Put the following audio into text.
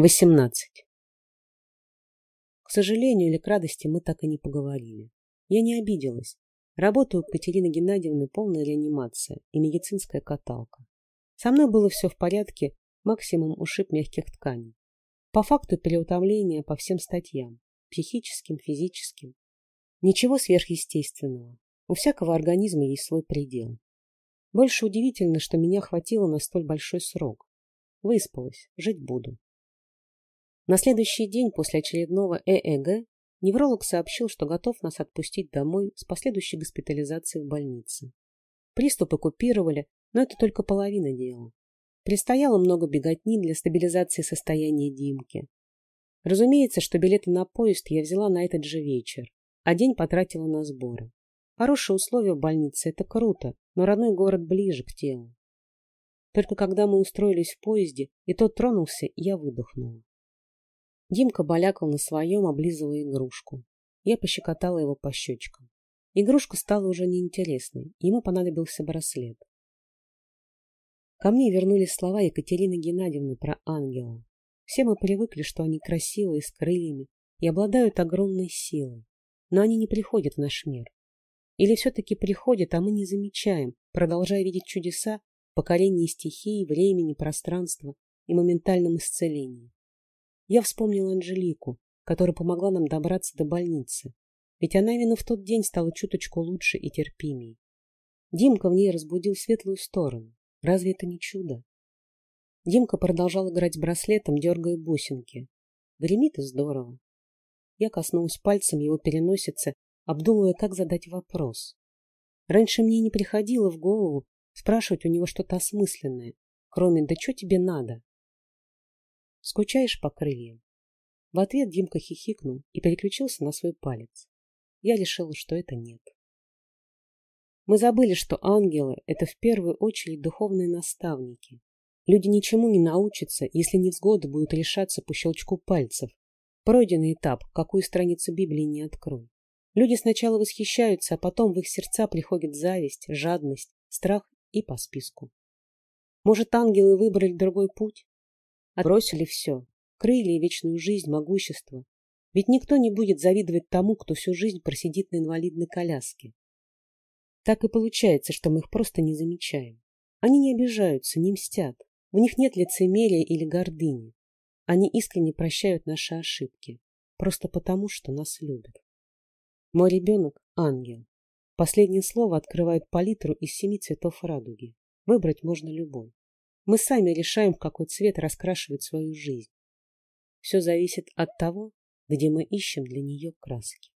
18. К сожалению или к радости мы так и не поговорили. Я не обиделась. Работа у Катерины Геннадьевны полная реанимация и медицинская каталка. Со мной было все в порядке, максимум ушиб мягких тканей. По факту переутомления по всем статьям. Психическим, физическим. Ничего сверхъестественного. У всякого организма есть свой предел. Больше удивительно, что меня хватило на столь большой срок. Выспалась, жить буду. На следующий день после очередного ЭЭГ невролог сообщил, что готов нас отпустить домой с последующей госпитализацией в больнице. Приступы купировали, но это только половина дела. Предстояло много беготни для стабилизации состояния Димки. Разумеется, что билеты на поезд я взяла на этот же вечер, а день потратила на сборы. Хорошие условия в больнице – это круто, но родной город ближе к телу. Только когда мы устроились в поезде, и тот тронулся, я выдохнула. Димка балякал на своем, облизывая игрушку. Я пощекотала его по щечкам. Игрушка стала уже неинтересной, ему понадобился браслет. Ко мне вернулись слова Екатерины Геннадьевны про ангела. Все мы привыкли, что они красивые, с крыльями и обладают огромной силой. Но они не приходят в наш мир. Или все-таки приходят, а мы не замечаем, продолжая видеть чудеса, покорение стихий, времени, пространства и моментальном исцелении. Я вспомнила Анжелику, которая помогла нам добраться до больницы. Ведь она именно в тот день стала чуточку лучше и терпимей. Димка в ней разбудил светлую сторону. Разве это не чудо? Димка продолжал играть браслетом, дергая бусинки. Гремит и здорово. Я коснулась пальцем его переносицы, обдумывая, как задать вопрос. Раньше мне не приходило в голову спрашивать у него что-то осмысленное, кроме «да что тебе надо?». Скучаешь по крыльям? В ответ Димка хихикнул и переключился на свой палец. Я решила, что это нет. Мы забыли, что ангелы – это в первую очередь духовные наставники. Люди ничему не научатся, если невзгоды будут решаться по щелчку пальцев. Пройденный этап, какую страницу Библии не открой. Люди сначала восхищаются, а потом в их сердца приходит зависть, жадность, страх и по списку. Может, ангелы выбрали другой путь? Отбросили все. Крылья, вечную жизнь, могущество. Ведь никто не будет завидовать тому, кто всю жизнь просидит на инвалидной коляске. Так и получается, что мы их просто не замечаем. Они не обижаются, не мстят. В них нет лицемерия или гордыни. Они искренне прощают наши ошибки. Просто потому, что нас любят. Мой ребенок – ангел. Последнее слово открывает палитру из семи цветов радуги. Выбрать можно любой. Мы сами решаем, в какой цвет раскрашивать свою жизнь. Все зависит от того, где мы ищем для нее краски.